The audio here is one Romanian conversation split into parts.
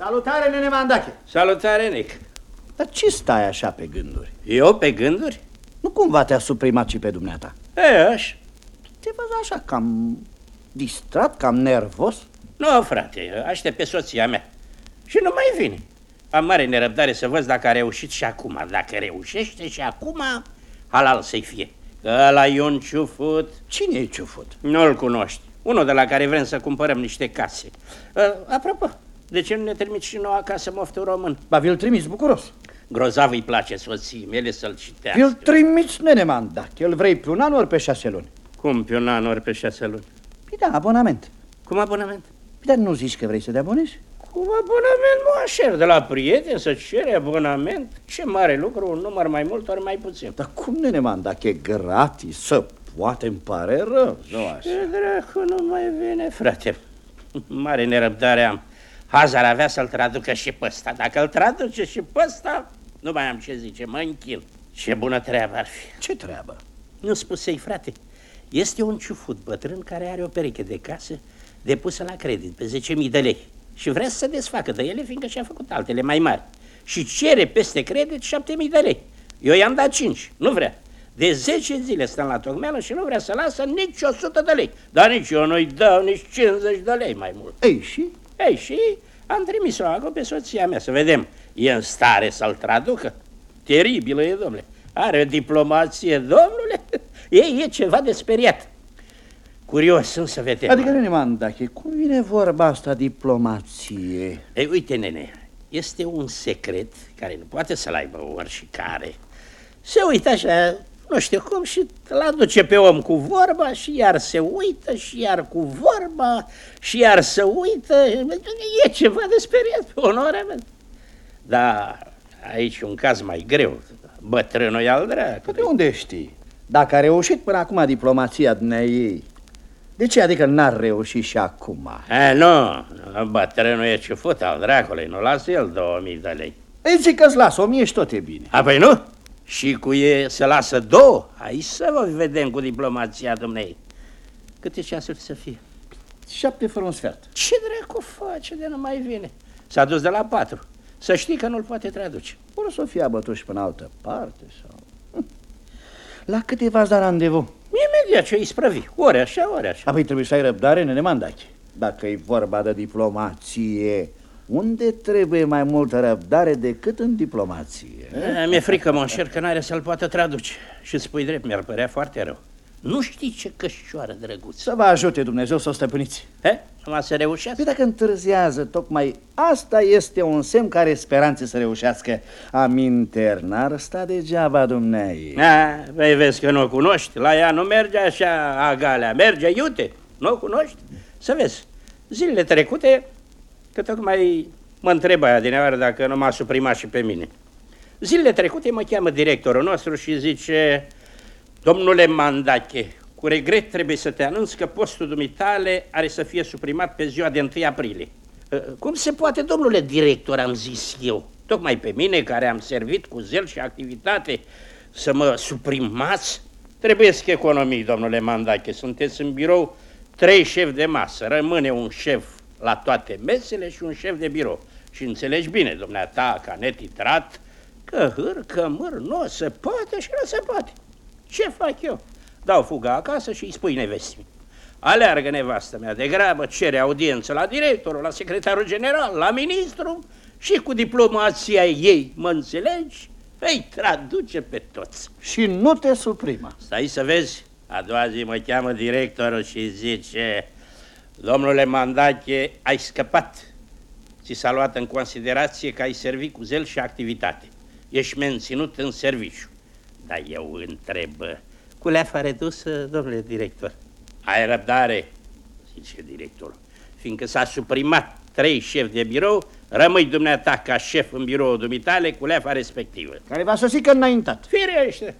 Salutare, nene Mandache! Salutare, Nic. Dar ce stai așa pe gânduri? Eu pe gânduri? Nu cumva te-a suprimat și pe dumneata? E, așa. Te văd așa cam distrat, cam nervos? Nu, frate, aștept pe soția mea. Și nu mai vine. Am mare nerăbdare să văd dacă a reușit și acum. Dacă reușește și acum, halal să-i fie. Că ăla e un ciufut. Cine e ciufut? Nu-l cunoști. Unul de la care vrem să cumpărăm niște case. Uh, apropo, de ce nu ne trimiți și nouă acasă moftul român? Ba, vi-l trimis bucuros. Grozav îi place soției mele să-l citească. Vi-l trimiți, nene Mandache. Îl vrei pe un an ori pe șase luni? Cum pe un an ori pe șase luni? Păi da, abonament. Cum abonament? Păi dar nu zici că vrei să te abonezi? Cum abonament mă așer de la prieteni să cere abonament? Ce mare lucru, un număr mai mult ori mai puțin. Dar cum, nene Mandache, e gratis, să poate, îmi pare rău. Nu așa. Ce dracu nu mai vine, frate. Mare nerăbdare am. Hazar avea să-l traducă și pe ăsta. Dacă îl traduce și pe ăsta, nu mai am ce zice, mă închil. Ce bună treabă ar fi. Ce treabă? Nu spusei, frate. Este un ciufut bătrân care are o pereche de casă depusă la credit pe 10.000 de lei și vrea să se desfacă de ele, fiindcă și-a făcut altele mai mari. Și cere peste credit 7.000 de lei. Eu i-am dat 5, nu vrea. De 10 zile stăm la tocmeală și nu vrea să lasă nici 100 de lei. Dar nici eu nu-i dau nici 50 de lei mai mult. Ei, și? Ei, și am trimis-o acolo pe soția mea să vedem. E în stare să-l traducă? Teribilă e, domnule. Are o diplomație, domnule. Ei, e ceva de speriat. Curios sunt să vedem. Adică, nene Mandache, cum vine vorba asta diplomație? Ei, uite, nene, este un secret care nu poate să-l aibă oricare. Se uită așa, nu știu cum, și îl aduce pe om cu vorba și iar se uită și iar cu vorba și iar se uită. E ceva de speriat pe onoarea mea. Da, aici un caz mai greu. Bătrânul e al Păi de dracului. unde știi? Dacă a reușit până acum diplomația ei, de ce adică n-ar reuși și acum? E, nu, nu, bătrânul e ciufut al dracului, nu lasă el 2000 de lei. Ei, zic că-ți las o mie și tot e bine. A, păi nu? Și cu e să lasă două? Aici să vă vedem cu diplomația dumnei. Câte ceasuri să fie? Șapte fără un sfert. Ce dracu face de nu mai vine? S-a dus de la patru. Să știi că nu-l poate traduce. Ori să fie abătut și până altă parte sau... Hm. La câte v-ați dat randevu? Imediat ce îi sprăvi. Ori așa, ori așa. Apoi trebuie să ai răbdare, nene Mandache. Dacă e vorba de diplomație, unde trebuie mai multă răbdare decât în diplomație? E, Mi-e frică, mă înșer că n-are să-l poată traduce. Și spui drept, mi-ar părea foarte rău. Nu știi ce cășoară drăguță. Să vă ajute Dumnezeu să o stăpâniți. He? Numai să reușească? Păi dacă întârziază, tocmai asta este un semn care speranțe să reușească. Aminter, n-ar sta degeaba dumneai. A, vei vezi că nu o cunoști. La ea nu merge așa agalea, merge iute. Nu o cunoști? Să vezi. Zilele trecute, că tocmai mă întreb aia din afară dacă nu m-a suprimat și pe mine. Zilele trecute mă cheamă directorul nostru și zice, domnule Mandache, cu regret trebuie să te anunț că postul dumitale are să fie suprimat pe ziua de 1 aprilie. "Uh, Cum se poate, domnule director, am zis eu, tocmai pe mine care am servit cu zel și activitate să mă suprimați? Trebuie să economii, domnule Mandache, sunteți în birou trei șefi de masă, rămâne un șef la toate mesele și un șef de birou. Și înțelegi bine, dumneata, ca netitrat, că hâr, că mâr, nu se poate și nu se poate. Ce fac eu? Dau fuga acasă și îi spui nevestii. Aleargă nevastă mea de grabă, cere audiență la directorul, la secretarul general, la ministru și cu diplomația ei, mă înțelegi? Îi traduce pe toți. Și nu te suprimă. Stai să vezi, a doua zi mă cheamă directorul și zice Domnule Mandache, ai scăpat. Ți s-a luat în considerație că ai servit cu zel și activitate. Ești menținut în serviciu. Dar eu întreb, cu leafa redusă, domnule director? Ai răbdare, zice directorul, fiindcă s-a suprimat trei șefi de birou, rămâi dumneata ca șef în biroul dumitale cu leafa respectivă. Care va sosi că înaintat. Firește!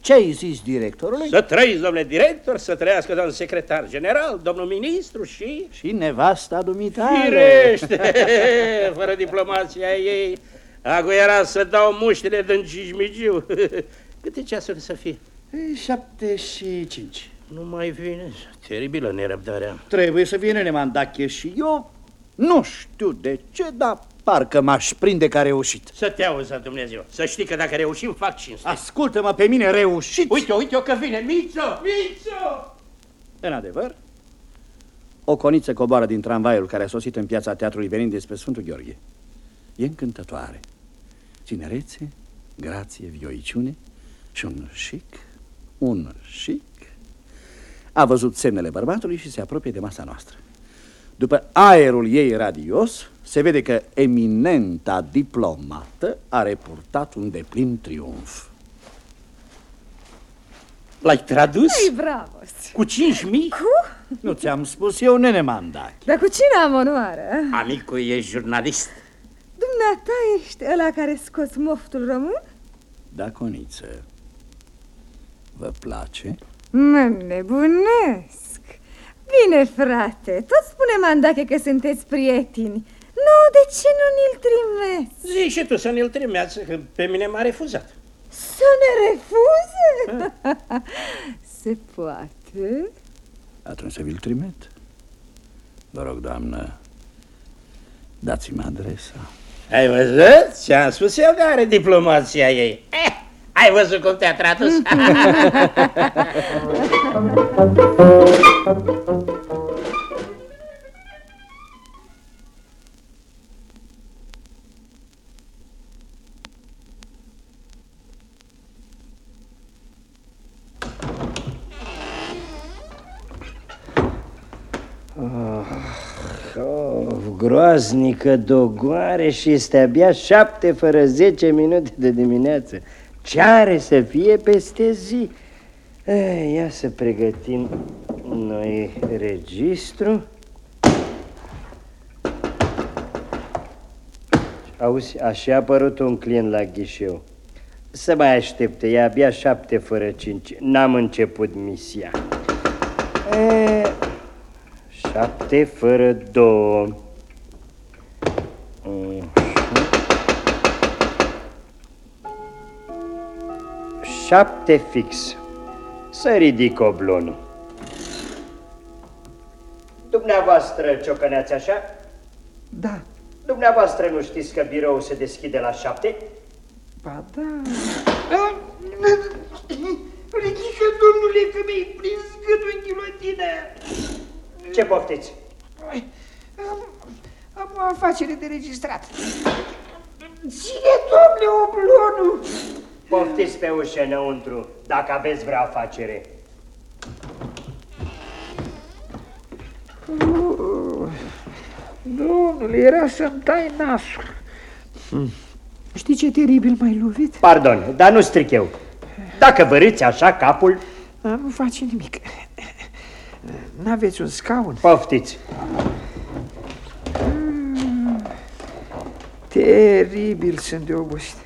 Ce ai zis directorului? Să trăiți, domnule director, să trăiască domnul secretar general, domnul ministru și... Și nevasta dumitare. Firește! Fără diplomația ei, acu era să dau muștile din cijmigiu. Câte ceasuri să fie? Ei, Șapte și cinci. Nu mai vine. Teribilă nerăbdarea. Trebuie să vină Nemandache și eu Nu știu de ce, dar parcă m-aș prinde că a reușit. Să te auză Dumnezeu. Să știi că dacă reușim, fac cinste. Ascultă-mă pe mine, reușit! Uite-o, uite-o că vine. Mițo! Mițo! În adevăr, o coniță coboară din tramvaiul care a sosit în piața teatrului venind despre Sfântul Gheorghe. E încântătoare. Tinerețe, grație, vioiciune și un șic, un șic. A văzut semnele bărbatului și se apropie de masa noastră. După aerul ei radios, se vede că eminenta diplomată a reportat un deplin triumf. L-ai tradus? Ei, bravo! Cu 5.000? Cu? Nu ți-am spus eu, nene Mandachi. Dar cu cine am onoarea? Amicul e jurnalist. Dumneata ești ăla care scoți moftul român? Da, coniță. Vă place? Mă nebunesc. Bine, frate, tot spune Mandache că sunteți prieteni. Nu, de ce nu ni-l trimeți? Zici și tu să ne-l trimeați, că pe mine m-a refuzat. Să ne refuze? Se poate? Atunci să vi-l trimit. Vă rog, doamnă, dați-mi adresa. Ai văzut? Ce-am spus eu că are diplomația ei. Eh, ai văzut cum te-a tradus? Oh, groaznică dogoare și este abia șapte fără zece minute de dimineață. Ce are să fie peste zi? Eh, Ia să pregătim noi registru. Auzi, a și apărut un client la ghișeu. Să mai aștepte, e abia șapte fără cinci. N-am început misia. E, șapte fără două. Așa. Șapte fix. Să ridic oblonul. Dumneavoastră ciocăneați așa? Da, Dumneavoastră nu știți că biroul se deschide la șapte? ba da. Ridică, domnule, că mi-ai prins gâtul în ghilotină. Ce poftiți? Ai, Am, am o afacere de registrat. Ține, domnule, oblonul! Poftiți pe ușă înăuntru, dacă aveți vreo afacere. Oh, domnule, era să-mi tai nasul. Știi ce teribil m-ai lovit? Pardon, dar nu stric eu. Dacă vă râți așa capul, A, nu face nimic. N-aveți un scaun? poftiți. Teribil sunt de obosit.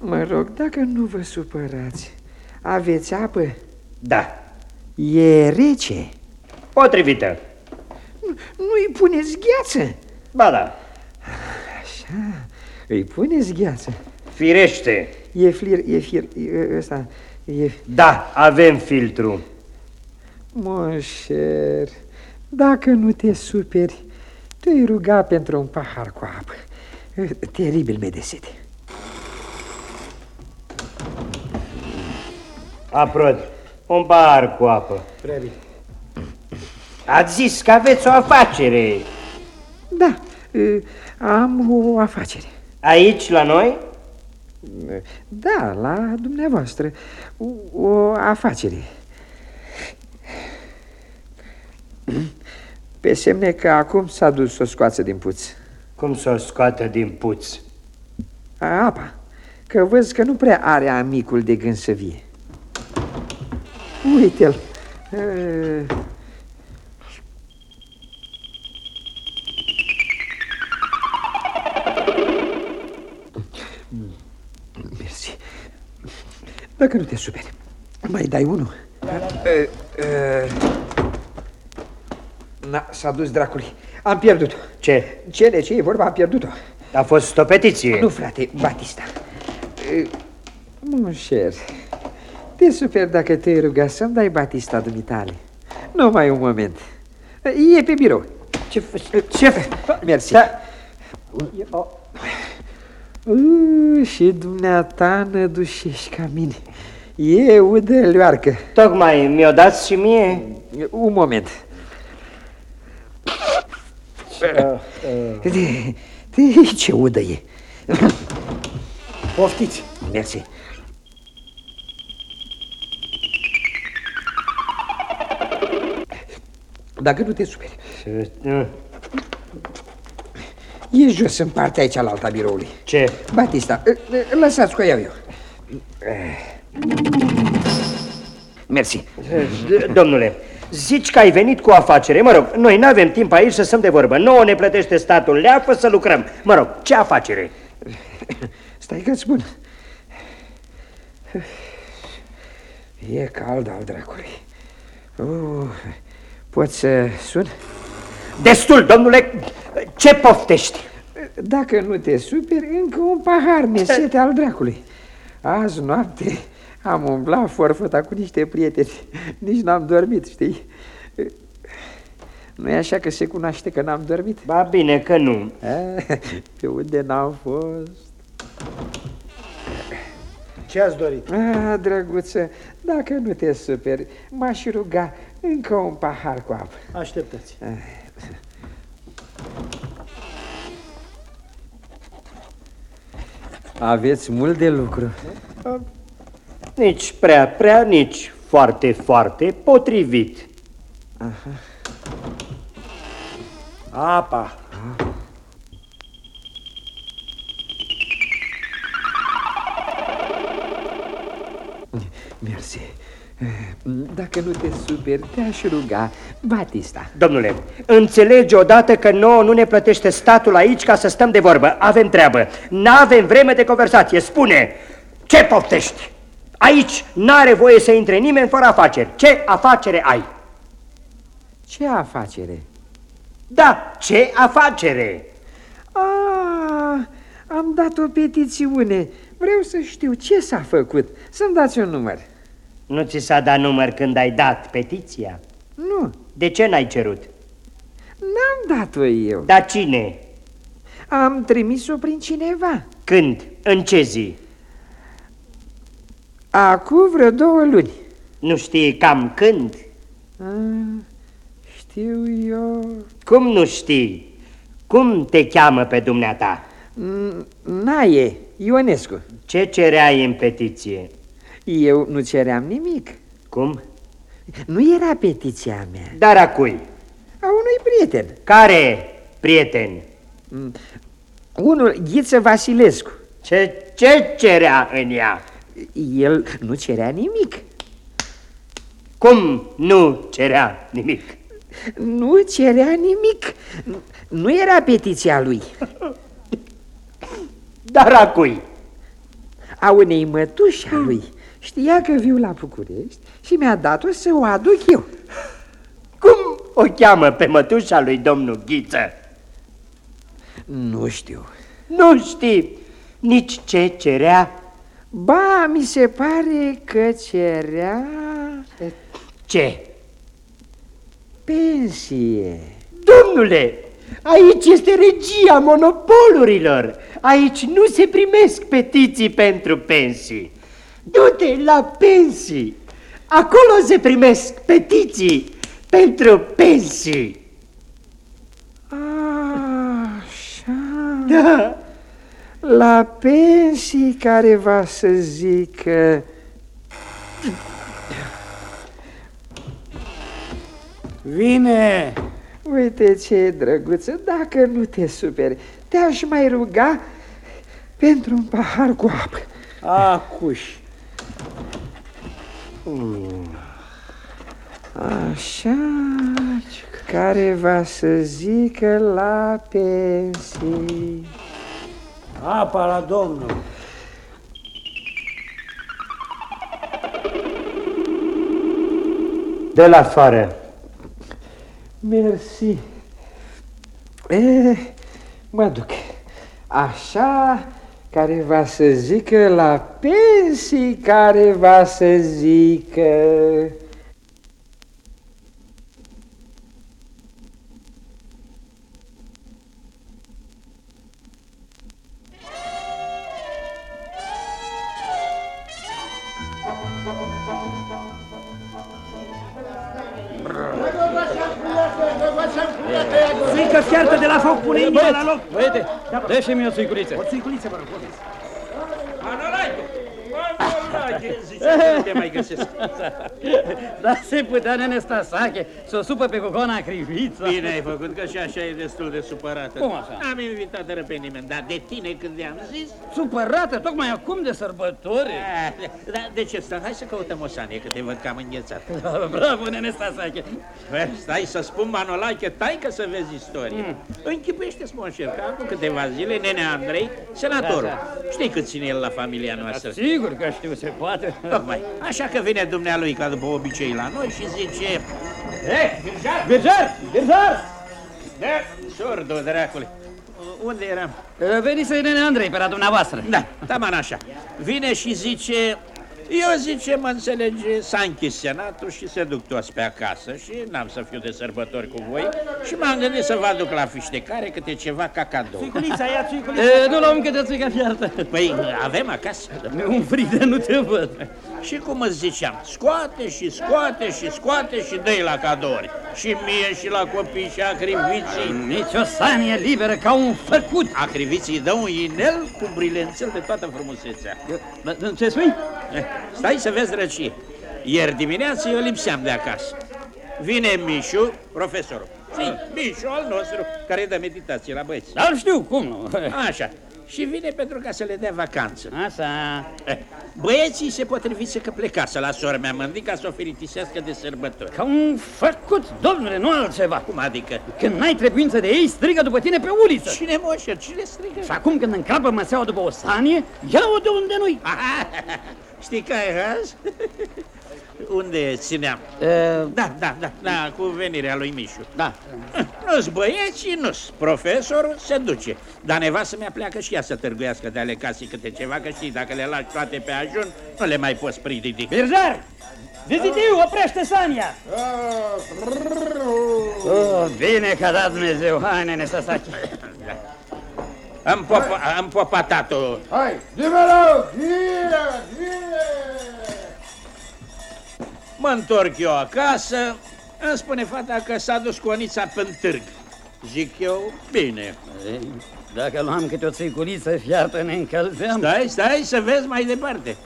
Mă rog, dacă nu vă supărați, aveți apă? Da, E rece. potrivită. Nu- Nu-i puneți gheață. Ba da, Așa, îi puneți gheață. firește. E flir, e fir, e ăsta, e... Da, avem filtru. Moșer, dacă nu te superi, te-ai ruga pentru un pahar cu apă. Teribil mi-e de sete. Aprod, un bar cu apă. Prea bine. Ați zis că aveți o afacere. Da, e, am o afacere. Aici, la noi? Da, la dumneavoastră. O, o afacere. Pe semne că acum s-a dus să o scoată din puț. Cum să o scoată din puț? A, apa. Că văd că nu prea are amicul de gând să vie. Uite-l. E, Mersi. Dacă nu te superi, mai dai unul. E, e, Na, s-a dus dracului. Am pierdut-o. Ce? Cele ce e vorba, am pierdut-o. A fost o petiție. Nu, frate, Batista. E, Monșer, te super dacă te ruga să-mi dai Batista dumitale. Numai un moment. E pe birou. Ce faci? Ce faci? Mersi. Da. Uh, și dumneata nădușești ca mine. E udă leoarcă. Tocmai mi-o dați și mie? Un moment. Uh, De, de, ce udă e? Poftiți! Mersi. Dacă nu te superi, uh, e jos în partea aici la alta biroului. Ce? Batista, ă, ă, lăsați cu iau eu. Mersi. D- Domnule, zici că ai venit cu o afacere. Mă rog, noi nu avem timp aici să stăm de vorbă. Nouă ne plătește statul leapă să lucrăm. Mă rog, ce afacere? Stai că-ți spun. E cald al dracului. Uh, poți să sun? Destul, domnule! Ce poftești? Dacă nu te superi, încă un pahar mesete al dracului. Azi noapte am umblat forfăta cu niște prieteni. Nici n-am dormit, știi? nu e așa că se cunoaște că n-am dormit? Ba bine că nu. A, Pe unde n-am fost? Ce ați dorit? A, drăguță, dacă nu te superi, m-aș ruga încă un pahar cu apă. Așteptați. Aveți mult de lucru. Nici prea, prea, nici foarte, foarte potrivit. Apa! Mersi. Dacă nu te superi, te-aș ruga, Batista. Domnule, înțelegi odată că nouă nu ne plătește statul aici ca să stăm de vorbă. Avem treabă. N-avem vreme de conversație. Spune, ce poftești? Aici n-are voie să intre nimeni fără afaceri. Ce afacere ai? Ce afacere? Da, ce afacere? A, am dat o petițiune. Vreau să știu ce s-a făcut. Să-mi dați un număr. Nu ți s-a dat număr când ai dat petiția? Nu, De ce n-ai cerut? n-am dat-o eu. Dar cine? Am trimis-o prin cineva. Când? În ce zi? Acum vreo două luni. Nu știi cam când? A, știu eu... Cum nu știi? Cum te cheamă pe dumneata? N- Naie, Ionescu. Ce cereai în petiție? Eu nu ceream nimic. Cum? Nu era petiția mea. Dar a cui? A unui prieten. Care prieten? Unul, Ghiță Vasilescu. Ce, ce cerea în ea? El nu cerea nimic. Cum nu cerea nimic? Nu cerea nimic. Nu era petiția lui. Dar a cui? A unei mătuși a lui. Știa că viu la București și mi-a dat-o să o aduc eu. Cum o cheamă pe mătușa lui domnul Ghiță? Nu știu. Nu știi nici ce cerea? Ba, mi se pare că cerea Ce? pensie. Domnule, aici este regia monopolurilor. Aici nu se primesc petiții pentru pensii. Du-te la pensii. Acolo se primesc petiții pentru pensii. Așa. Da. La pensii care va să zică... Vine! Uite ce drăguță, dacă nu te superi, te-aș mai ruga pentru un pahar cu apă. Acuș! Așa, care va să zică la pensii. Apa la domnul! De la afară. Mersi. E, mă duc. Așa, care va să zică la pensii, care va să zică... de la foc, pune inima la loc. Băiete, dă-și-mi o țuiculiță. O țuiculiță, vă rog. Manolache! Manolache! Zice, nu te mai găsesc. Da se putea, nene Stasache, să o supă pe cocona criviță. Bine ai făcut, că și așa e destul de supărată. Cum așa? N-am invitat pe nimeni, dar de tine când i-am zis... Supărată, tocmai acum de sărbători. Ah, Dar de ce stă? Hai să căutăm o sanie, că te văd cam înghețat. Bravo, nene Stasache. Bă, Stai să spun, Manolache, tai că să vezi istorie. Mm. Închipuiește-ți, monșer, că acum câteva zile, nene Andrei, senatorul, Da, știi cât ține el la familia noastră? Sigur că știu, se poate. Tocmai. Așa că vine dumnealui ca după obicei la noi și zice... Eh, Birjar! Birjar! Birjar! Da, sordo, dracule. Unde eram? Venise nene Andrei pe la dumneavoastră. Da, taman așa. Vine și zice... Eu zice, mă înțelege, s-a închis senatul și se duc toți pe acasă și n-am să fiu de sărbători cu voi și m-am gândit să vă aduc la fiștecare câte ceva ca cadou. Țuiculița, ia țuiculița. E, nu luăm câte țuică fiartă. Păi, avem acasă. Mi un frig de nu te văd. Și cum îți ziceam, scoate și scoate și scoate și dă la cadouri. Și mie și la copii și acriviții. Nici o sanie liberă ca un făcut. Acriviții dă un inel cu brilențel de toată frumusețea. Ce spui? Eh, Stai să vezi răcie. Ieri dimineață eu lipseam de acasă. Vine Mișu, profesorul. Știi, Mișu al nostru, care dă meditație la băieți. Dar știu, cum nu? Așa. Și vine pentru ca să le dea vacanță. Așa. Eh, Băieții se potrivise că plecase la sora mea mândica să o fericisească de sărbători. Ca un făcut, domnule, nu altceva. Cum adică? Când n-ai trebuință de ei, strigă după tine pe uliță. Cine moșer? Cine strigă? Și acum când încrapă măseaua după o sanie, ia-o de unde nu-i. Aha, știi că ai haz? Unde țineam? E, Da, da, da, da, cu venirea lui Mișu. da. Nu-s băieții, nu-s. Profesorul se duce. Dar nevastă mea pleacă și ea să târguiască de ale casei câte ceva, că știi, dacă le lași toate pe ajun, nu le mai poți pridi. Birjar! Vizitiu, oprește sania! Oh, bine că a dat Dumnezeu, hai nene Sasache. Am, popa, am popatat-o. Hai, numero, vine, vine! Mă întorc eu acasă, îmi spune fata că s-a dus cu Onița pe târg. Zic eu, bine. Ei, Dacă luam câte o țiculiță fiartă, ne încălzeam. Stai, stai să vezi mai departe.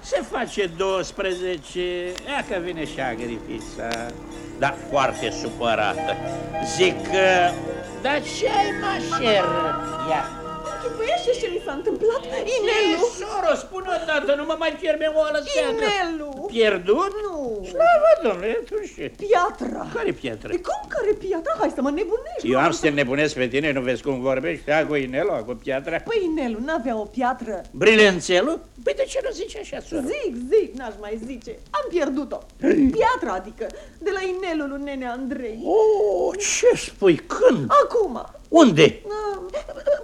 Se face 12, ia că vine și agrifița, dar foarte supărată. Zic că, dar ce ai, mașer? Ia. Închipuiește ce mi s-a întâmplat? Inelu! Soro, spune o dată, nu mă mai fierbe o lăseacă. Inelu! Pierdut? Nu! Slavă, domnule, atunci ce? Piatra! Care piatră? E cum care piatra? Hai să mă nebunești! Eu am să te nebunesc pe tine, nu vezi cum vorbești? Ia cu inelul, cu piatra. Păi Inelu n-avea o piatră? Brilențelul? Păi de ce nu zici așa, soră? Zic, zic, n-aș mai zice. Am pierdut-o. Piatra, adică, de la inelul lui nene Andrei. Oh, ce spui? Când? Acum, Unde? uh,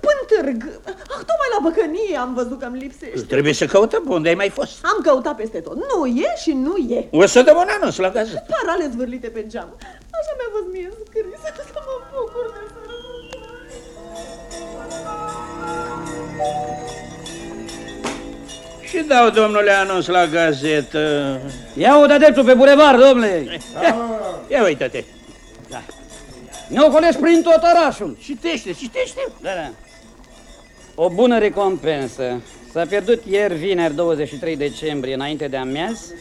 până târg, ah, tocmai la băcănie am văzut că-mi lipsește. Trebuie să căutăm pe unde ai mai fost. Am căutat peste tot. Nu e și nu e. O să dăm un anunț la gazetă. Parale zvârlite pe geam. Așa mi-a fost mie scris să mă bucur de Și dau, domnule, anunț la gazetă. Ia-o de dreptul pe bulevard, domnule. Ia, ia uite-te. Ne ocolești prin tot orașul. Citește, citește. Da, da. O bună recompensă. S-a pierdut ieri, vineri, 23 decembrie, înainte de amiaz,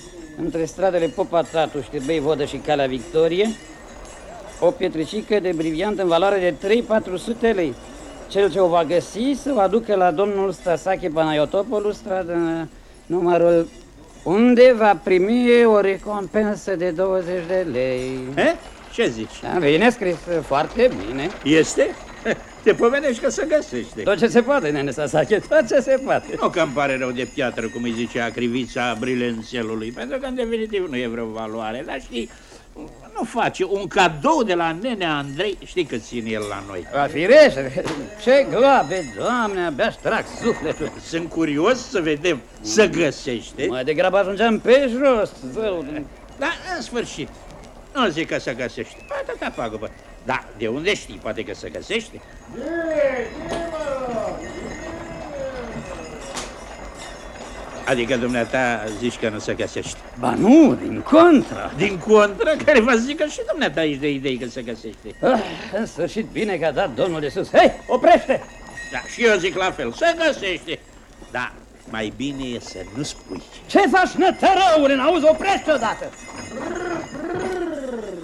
între stradele Popa Tatu, Știrbei Vodă și Calea Victorie, o pietricică de briliant în valoare de 3-400 lei. Cel ce o va găsi să o aducă la domnul Stasache Panayotopoulos, stradă numărul unde va primi o recompensă de 20 de lei. He? Ce zici? Da, bine scris, foarte bine. Este? Te pomenești că se găsește. Tot ce se poate, nene Sasache, tot ce se poate. Nu că îmi pare rău de piatră, cum îi zicea acrivița brilențelului, pentru că în definitiv nu e vreo valoare, dar știi, nu face un cadou de la nene Andrei, știi că ține el la noi. Va firește, ce gloabe, doamne, abia trag sufletul. Sunt curios să vedem, să găsește, Mai degrabă ajungeam pe jos, zău. dar în sfârșit, nu zic că se găsește, atâta pagubă. Da, de unde știi, poate că se găsește? Adică dumneata zici că nu se găsește. Ba nu, din contra. Din contră, care vă zic că și dumneata ești de idei că se găsește. Ah, în sfârșit bine că a dat domnul de sus. Hei, oprește! Da, și eu zic la fel, se găsește. Da, mai bine e să nu spui. Ce faci, nătărăule? N-auzi, oprește odată!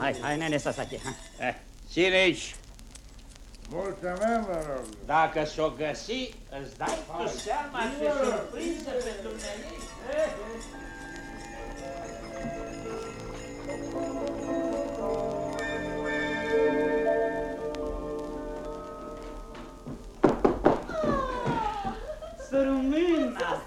Hai, hai, nene Sasaki. hai. Eh, ține aici. Mulțumim, vă rog. Dacă s-o găsi, îți dai tu seama ce surpriză pentru mine. Sărumâna!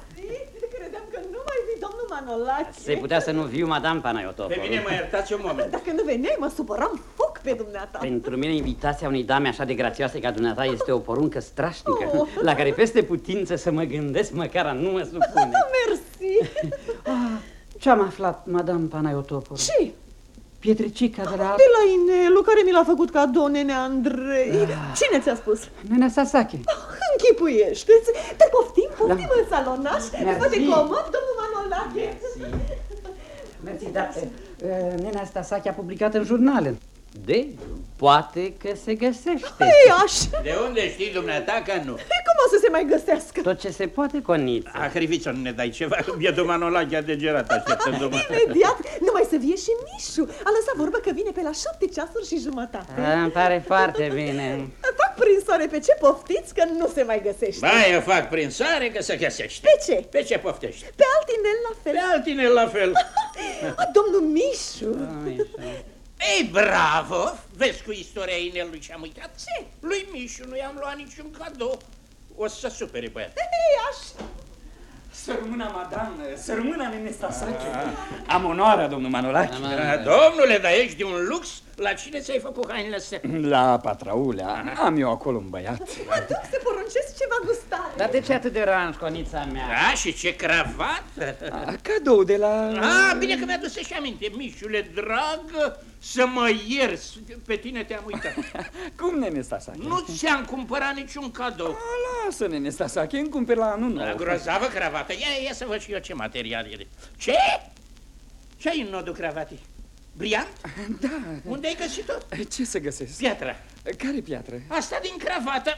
Credeam că nu mai vii, domnul Manolache. Se putea să nu viu, madame Pe Panayotopoulos. mine mă iertați un moment. Dacă nu veneai, mă supăram foc pe dumneata. Pentru mine invitația unei dame așa de grațioase ca dumneata este o poruncă strașnică, Oh. la care peste putință să mă gândesc măcar a nu mă supune. Mersi. Ce-am aflat, madame Panayotopoulos? Ce? Pietricica de la... De la Inelu, care mi l-a făcut cadou nene Andrei. Cine ți-a spus? Nena Sasaki. Închipuiește-ți. Te poftim, poftim Da. în salonaș. Mersi. Fă-te comod, domnul Manolache. Mersi, dar uh, nena Sasaki a publicat în jurnale. De, poate că se găsește. Ei, aș. De unde știi dumneata că nu? Cum o să se mai găsească? Tot ce se poate, Coniță. A, Hriviță, nu ne dai ceva, bietul Manolache a degerat așteptându-mă. Imediat, numai să vie și Mișu. A lăsat vorbă că vine pe la șapte ceasuri și jumătate. A, îmi pare foarte bine. Fac prinsoare pe ce poftiți că nu se mai găsește. Ba, eu fac prin sare că se găsește. Pe ce? Pe ce poftești? Pe altinel la fel. Pe altine la fel. A, domnul Mișu. Ei, bravo! Vezi cu istoria inelului ce am uitat? Ce? Lui Mișu nu i-am luat niciun cadou. O să se supere băiat. Ei, aș. Sărmâna, madame, sărmâna nene Sasaki. Am onoarea, domnul Manolache. Da, Domnule, dar ești de un lux? La cine ți-ai făcut hainele astea? La patraulea. Am eu acolo un băiat. Mă duc să poruncesc ceva gustare. Dar de ce atât de ranj, Conița mea? Da, și ce cravată! A, Cadou de la... Ah, bine că mi-a dus și aminte, Mișule, drag, să mă ierți. Pe tine te-am uitat. Cum, nene Sasaki? Nu ți-am cumpărat niciun cadou. A, lasă, nene Sasaki, îmi cumperi la anul Da, nou. grozavă cravată. Ia, ia să văd și eu ce material e. Ce? Ce ai în nodul cravatei? Briant? Da. Unde ai găsit-o? Ce să găsesc? Piatra. Care piatră? Asta din cravată.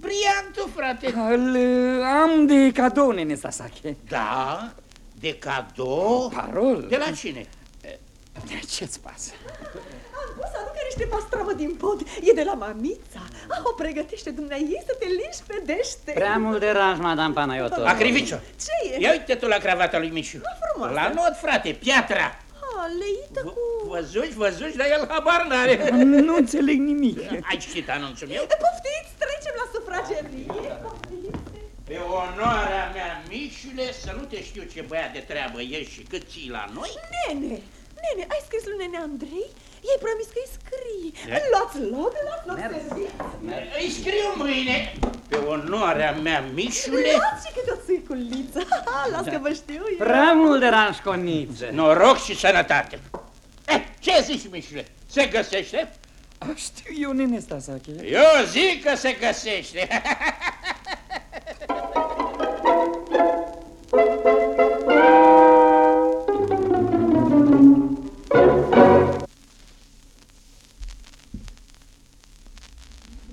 Briantul, frate. Îl am de cadou, nene Sasaki. Da? De cadou? Parol. De la cine? Ce-ți pasă? Am pus să aducă niște pastramă din pod. E de la mamița. Ah, o pregătește dumneai să te lișpedește. Prea mult de ranj, madame Panayotopoulos. Acrivicio. Ce e? Ia uite tu la cravata lui Mișu. frumoasă. La not, frate, piatra. Ah, leită cu... Văzuși, văzuși, dar el habar n-are. Nu înțeleg nimic. Ai citit anunțul meu? Poftiți, trecem la sufragerie. Pe onoarea mea, Mișule, să nu te știu ce băiat de treabă ești și cât ții la noi. Nene, nene, ai scris lui nene Andrei? Ei promis că îi scrii. Da. Luați loc, luați loc, serviți. Îi scriu mâine. Pe onoarea mea, Mișule. Luați și câte o țuiculiță. Las că vă știu eu. Prea mult de ranj, Coniță. Noroc și sănătate. Eh, ce zici, Mișule? Se găsește? Știu eu, nene Sasaki. Eu zic că se găsește.